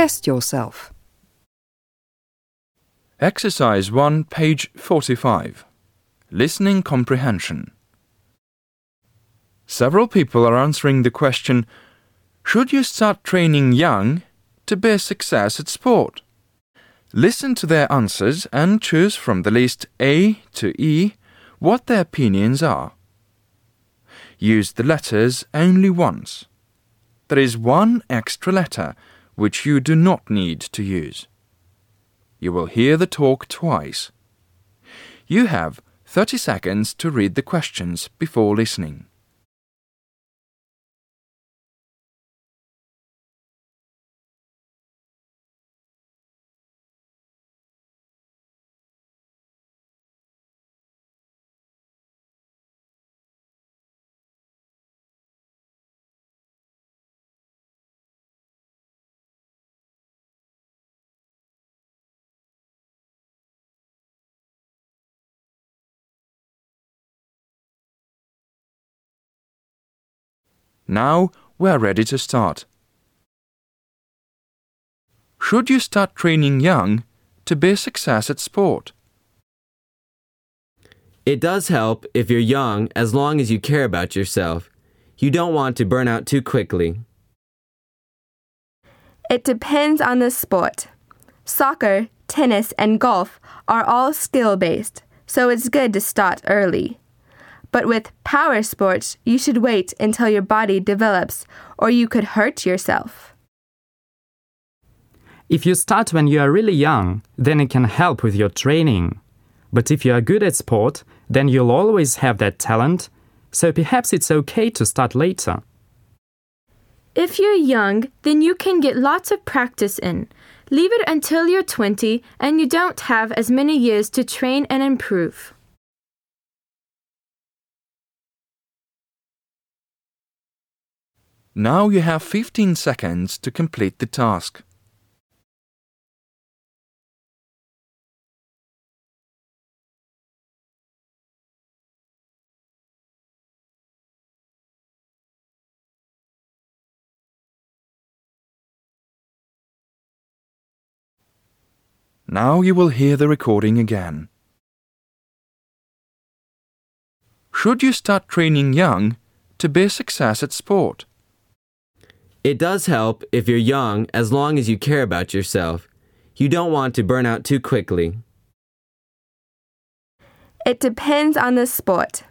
Test yourself. Exercise 1, page 45. Listening comprehension. Several people are answering the question Should you start training young to be a success at sport? Listen to their answers and choose from the list A to E what their opinions are. Use the letters only once. There is one extra letter which you do not need to use. You will hear the talk twice. You have 30 seconds to read the questions before listening. Now we are ready to start. Should you start training young to be a success at sport? It does help if you're young as long as you care about yourself. You don't want to burn out too quickly. It depends on the sport. Soccer, tennis, and golf are all skill based, so it's good to start early. But with power sports, you should wait until your body develops, or you could hurt yourself. If you start when you are really young, then it can help with your training. But if you are good at sport, then you'll always have that talent, so perhaps it's okay to start later. If you're young, then you can get lots of practice in. Leave it until you're 20 and you don't have as many years to train and improve. Now you have 15 seconds to complete the task. Now you will hear the recording again. Should you start training young to be a success at sport? It does help if you're young as long as you care about yourself. You don't want to burn out too quickly. It depends on the sport.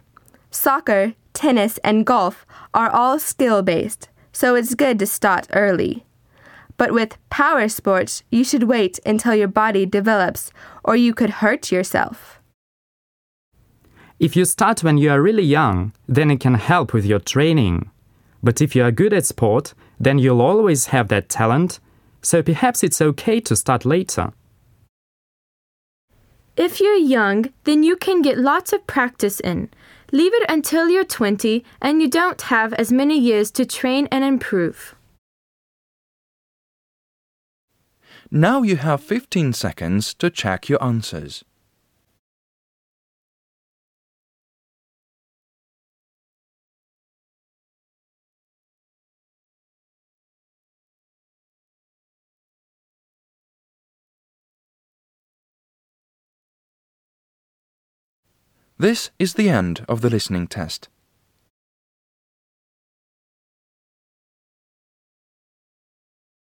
Soccer, tennis, and golf are all skill based, so it's good to start early. But with power sports, you should wait until your body develops, or you could hurt yourself. If you start when you are really young, then it can help with your training. But if you are good at sport, then you'll always have that talent, so perhaps it's okay to start later. If you're young, then you can get lots of practice in. Leave it until you're 20 and you don't have as many years to train and improve. Now you have 15 seconds to check your answers. This is the end of the listening test.